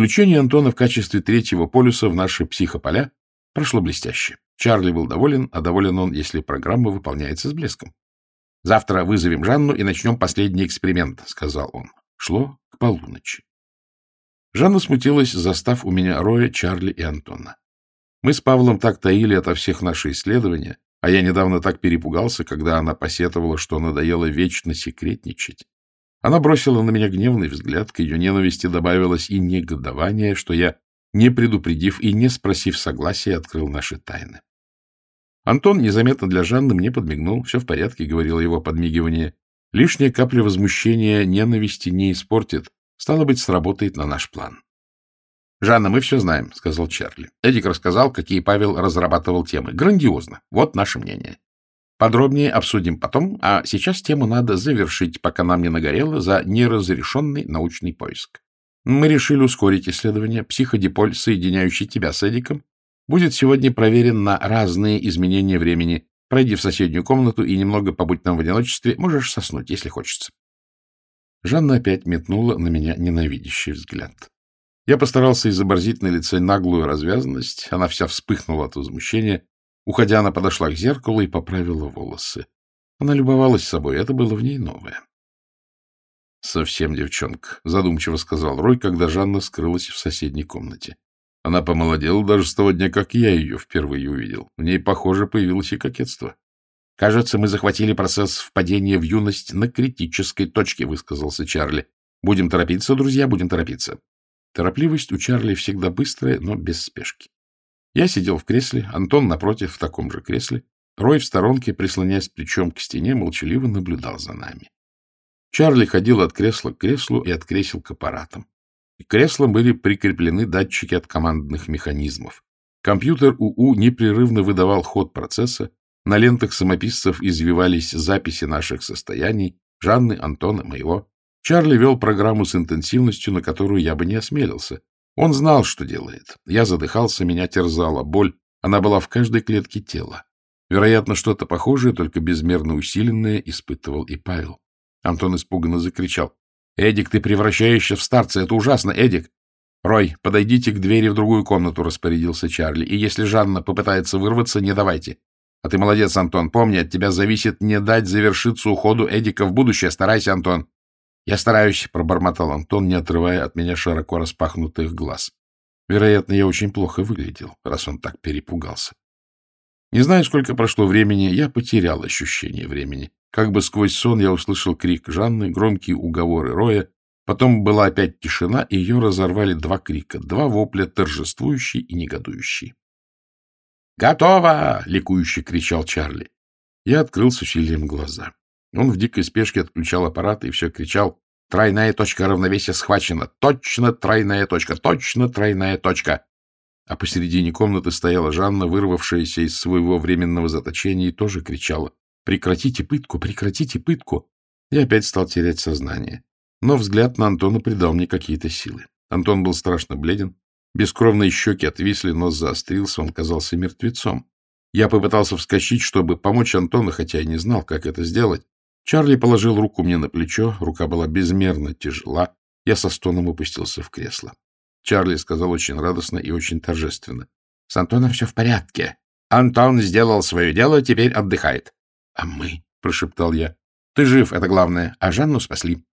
Включение Антона в качестве третьего полюса в наши психополя прошло блестяще. Чарли был доволен, а доволен он, если программа выполняется с блеском. «Завтра вызовем Жанну и начнем последний эксперимент», — сказал он. Шло к полуночи. Жанна смутилась, застав у меня Роя, Чарли и Антона. Мы с Павлом так таили ото всех наши исследования, а я недавно так перепугался, когда она посетовала, что надоело вечно секретничать. Она бросила на меня гневный взгляд, к ее ненависти добавилось и негодование, что я, не предупредив и не спросив согласия, открыл наши тайны. Антон незаметно для Жанны мне подмигнул. Все в порядке, говорило его подмигивание. Лишняя капля возмущения ненависти не испортит. Стало быть, сработает на наш план. — Жанна, мы все знаем, — сказал Чарли. Эдик рассказал, какие Павел разрабатывал темы. Грандиозно. Вот наше мнение. Подробнее обсудим потом, а сейчас тему надо завершить, пока нам не нагорело за неразрешенный научный поиск. Мы решили ускорить исследование. Психодиполь, соединяющий тебя с Эдиком, будет сегодня проверен на разные изменения времени. Пройди в соседнюю комнату и немного побудь там в одиночестве. Можешь соснуть, если хочется. Жанна опять метнула на меня ненавидящий взгляд. Я постарался изобразить на лице наглую развязанность. Она вся вспыхнула от возмущения. Уходя, она подошла к зеркалу и поправила волосы. Она любовалась собой, это было в ней новое. — Совсем девчонка, — задумчиво сказал Рой, когда Жанна скрылась в соседней комнате. Она помолодела даже с того дня, как я ее впервые увидел. В ней, похоже, появилось и кокетство. — Кажется, мы захватили процесс впадения в юность на критической точке, — высказался Чарли. — Будем торопиться, друзья, будем торопиться. Торопливость у Чарли всегда быстрая, но без спешки. Я сидел в кресле, Антон напротив в таком же кресле. Рой в сторонке, прислоняясь плечом к стене, молчаливо наблюдал за нами. Чарли ходил от кресла к креслу и от кресел к аппаратам. К креслам были прикреплены датчики от командных механизмов. Компьютер УУ непрерывно выдавал ход процесса, на лентах самописцев извивались записи наших состояний, Жанны, Антона, моего. Чарли вел программу с интенсивностью, на которую я бы не осмелился. Он знал, что делает. Я задыхался, меня терзала боль. Она была в каждой клетке тела. Вероятно, что-то похожее, только безмерно усиленное, испытывал и Павел. Антон испуганно закричал. Эдик, ты превращаешься в старца. Это ужасно, Эдик. Рой, подойдите к двери в другую комнату, распорядился Чарли. И если Жанна попытается вырваться, не давайте. А ты молодец, Антон. Помни, от тебя зависит не дать завершиться уходу Эдика в будущее. Старайся, Антон. Я стараюсь, пробормотал Антон, не отрывая от меня широко распахнутых глаз. Вероятно, я очень плохо выглядел, раз он так перепугался. Не знаю, сколько прошло времени, я потерял ощущение времени. Как бы сквозь сон я услышал крик Жанны, громкие уговоры Роя, потом была опять тишина, и ее разорвали два крика, два вопля, торжествующий и негодующий. «Готово!» — ликующе кричал Чарли. Я открыл с усилием глаза. Он в дикой спешке отключал аппарат и все кричал «Тройная точка равновесия схвачена! Точно тройная точка! Точно тройная точка!» А посередине комнаты стояла Жанна, вырвавшаяся из своего временного заточения, и тоже кричала Прекратите пытку, прекратите пытку. Я опять стал терять сознание. Но взгляд на Антона придал мне какие-то силы. Антон был страшно бледен. Бескровные щеки отвисли, нос заострился, он казался мертвецом. Я попытался вскочить, чтобы помочь Антону, хотя и не знал, как это сделать. Чарли положил руку мне на плечо, рука была безмерно тяжела. Я со стоном опустился в кресло. Чарли сказал очень радостно и очень торжественно. — С Антоном все в порядке. Антон сделал свое дело, теперь отдыхает. — А мы? — прошептал я. — Ты жив, это главное, а Жанну спасли.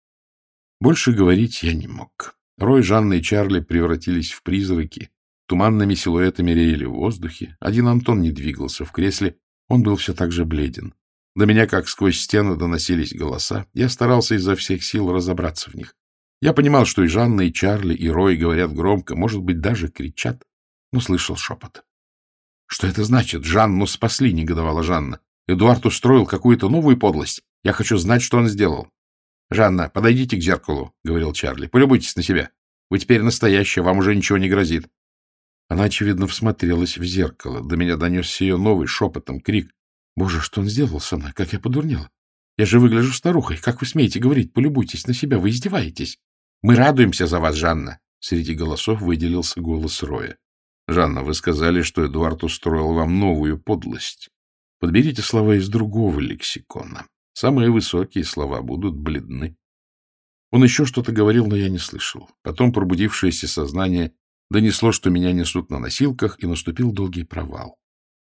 Больше говорить я не мог. Рой, Жанна и Чарли превратились в призраки, туманными силуэтами реяли в воздухе. Один Антон не двигался в кресле, он был все так же бледен. До меня, как сквозь стену, доносились голоса. Я старался изо всех сил разобраться в них. Я понимал, что и Жанна, и Чарли, и Рой говорят громко, может быть, даже кричат, но слышал шепот. — Что это значит? Жанну спасли, — негодовала Жанна. Эдуард устроил какую-то новую подлость. Я хочу знать, что он сделал. — Жанна, подойдите к зеркалу, — говорил Чарли. — Полюбуйтесь на себя. Вы теперь настоящая, вам уже ничего не грозит. Она, очевидно, всмотрелась в зеркало. До меня донесся ее новый шепотом крик. — Боже, что он сделал со мной? Как я подурнела! Я же выгляжу старухой. Как вы смеете говорить? Полюбуйтесь на себя. Вы издеваетесь. Мы радуемся за вас, Жанна. Среди голосов выделился голос Роя. — Жанна, вы сказали, что Эдуард устроил вам новую подлость. Подберите слова из другого лексикона. Самые высокие слова будут бледны. Он еще что-то говорил, но я не слышал. Потом пробудившееся сознание донесло, что меня несут на носилках, и наступил долгий провал.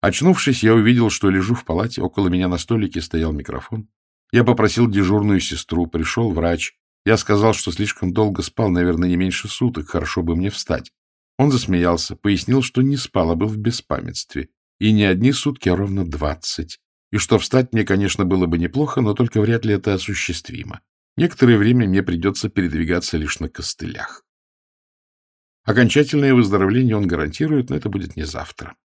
Очнувшись, я увидел, что лежу в палате, около меня на столике стоял микрофон. Я попросил дежурную сестру, пришел врач. Я сказал, что слишком долго спал, наверное, не меньше суток, хорошо бы мне встать. Он засмеялся, пояснил, что не спал, а был в беспамятстве. И не одни сутки, а ровно двадцать. И что встать мне, конечно, было бы неплохо, но только вряд ли это осуществимо. Некоторое время мне придется передвигаться лишь на костылях. Окончательное выздоровление он гарантирует, но это будет не завтра.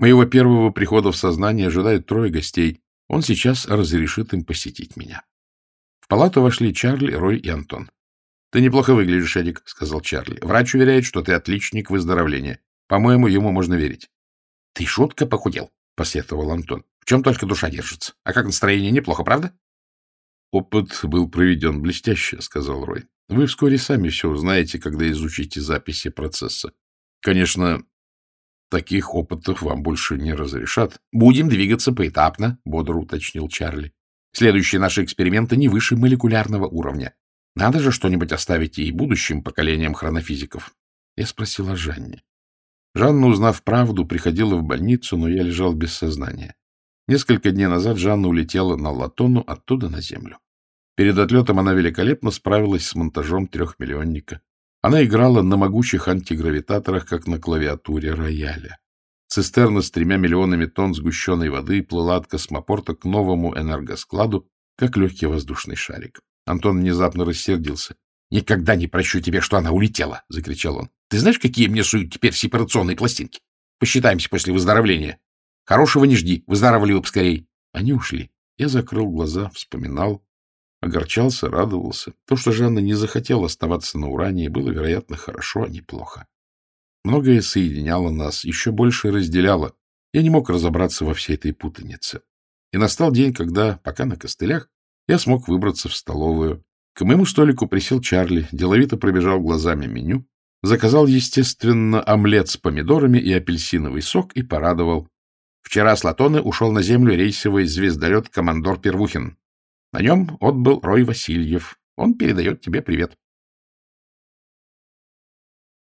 Моего первого прихода в сознание ожидают трое гостей. Он сейчас разрешит им посетить меня. В палату вошли Чарли, Рой и Антон. — Ты неплохо выглядишь, Эдик, — сказал Чарли. — Врач уверяет, что ты отличник выздоровления. По-моему, ему можно верить. — Ты шутка похудел, — посетовал Антон. — В чем только душа держится. А как настроение? Неплохо, правда? — Опыт был проведен блестяще, — сказал Рой. — Вы вскоре сами все узнаете, когда изучите записи процесса. Конечно, таких опытов вам больше не разрешат. — Будем двигаться поэтапно, — бодро уточнил Чарли. — Следующие наши эксперименты не выше молекулярного уровня. Надо же что-нибудь оставить и будущим поколениям хронофизиков. Я спросил о Жанне. Жанна, узнав правду, приходила в больницу, но я лежал без сознания. Несколько дней назад Жанна улетела на Латону, оттуда на Землю. Перед отлетом она великолепно справилась с монтажом трехмиллионника. Она играла на могучих антигравитаторах, как на клавиатуре рояля. Цистерна с тремя миллионами тонн сгущенной воды плыла от космопорта к новому энергоскладу, как легкий воздушный шарик. Антон внезапно рассердился. — Никогда не прощу тебе, что она улетела! — закричал он. — Ты знаешь, какие мне суют теперь сепарационные пластинки? Посчитаемся после выздоровления. Хорошего не жди, выздоравливай поскорей. Они ушли. Я закрыл глаза, вспоминал, огорчался, радовался. То, что Жанна не захотела оставаться на Уране, было, вероятно, хорошо, а не плохо. Многое соединяло нас, еще больше разделяло. Я не мог разобраться во всей этой путанице. И настал день, когда, пока на костылях, я смог выбраться в столовую. К моему столику присел Чарли, деловито пробежал глазами меню, заказал, естественно, омлет с помидорами и апельсиновый сок и порадовал. Вчера с Латоны ушел на землю рейсовый звездолет «Командор Первухин». На нем отбыл Рой Васильев. Он передает тебе привет.